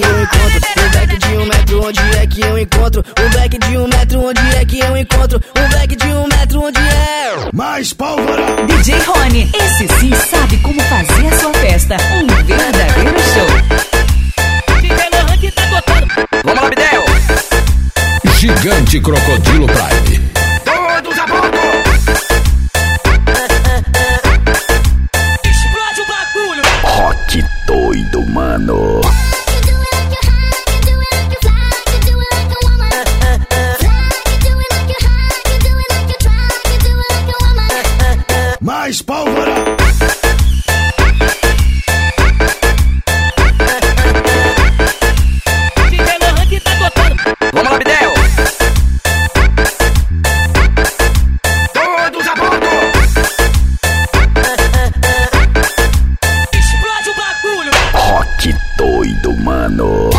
que eu encontro? Um black de um metro, onde é que eu encontro? Um black de um metro, onde é que eu encontro? Um black de um metro, onde é? Mais pólvora! DJ Rony, esse sim sabe como fazer a sua festa um verdadeiro show. DJ Lohan que tá tocando. Vamos lá, Bidel! Gigante Crocodilo Prime. Todos a bordo! Explode o bagulho. Rock doido, mano. Mais pólvora! Tá. Vamos lá, Bidel! Todos a bordo! Explode o bagulho. Rock doido, mano.